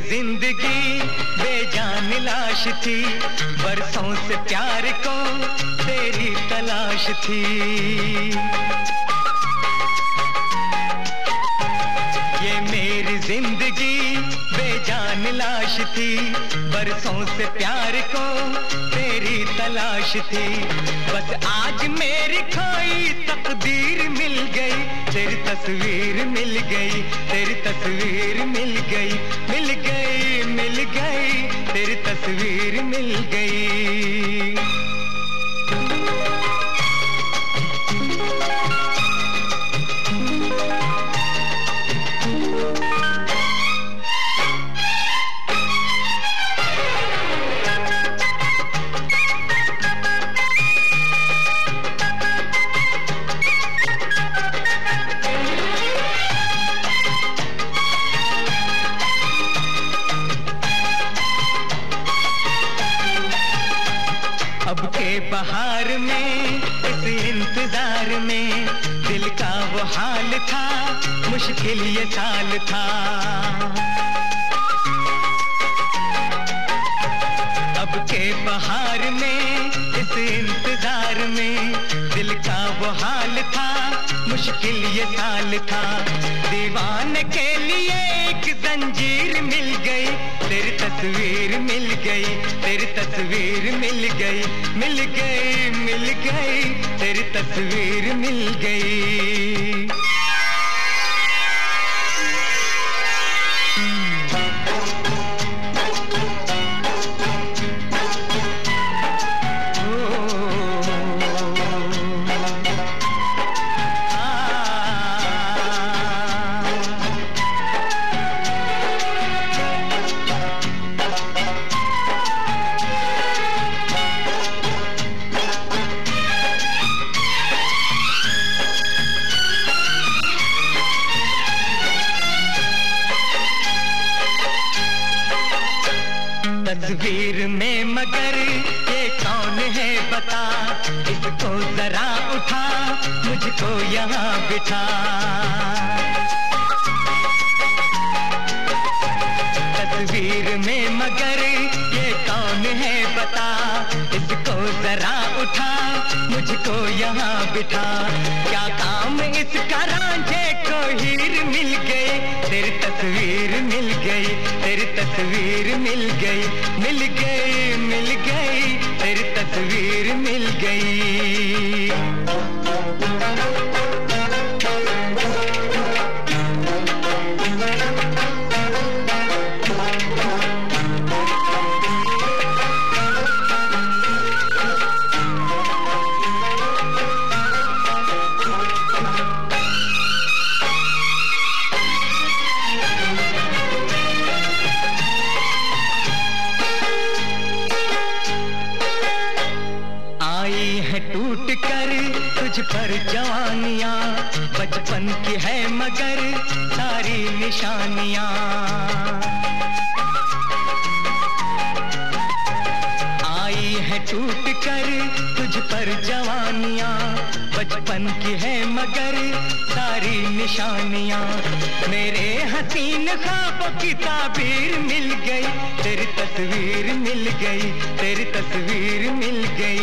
ज़िंदगी बेजान लाश थी, बरसों से प्यार को तेरी तलाश थी। ये मेरी ज़िंदगी बेजान लाश थी, बरसों से प्यार को तेरी तलाश थी। बस आज मेरी खोई तकदीर मिल गई, तेरी तस्वीर मिल गई, तेरी तस्वीर मिल गई। तस्वीर बहार में, इस इंतज़ार में, दिल का वो हाल था, मुश्किल ये साल था। अब के बहार में, इस इंतज़ार में, दिल का वो हाल था, मुश्किल ये साल था। दीवान के लिए एक जंजीर मिल गई, तेरी तस्वीर मिल गई। गई मिल गई मिल गई तेरी तस्वीर मिल गई। तस्वीर में मगर ये कौन है बता? इसको जरा उठा, मुझको यहाँ बिठा। तस्वीर में मगर ये कौन है बता? इसको जरा उठा, मुझको यहाँ बिठा। क्या काम इसका रांझे को हीर मिल गई तेरी तस्वीर मिल गई, तेरी तस्वीर मिल गई मिल गई मिल गई तेरी तस्वीर मिल गई। मगर सारी निशानियाँ। आई है टूट कर तुझ पर जवानियाँ। बचपन की है मगर सारी निशानियाँ। मेरे हसीन ख्वाबों की ताबीर मिल गई, तेरी तस्वीर मिल गई, तेरी तस्वीर मिल गई।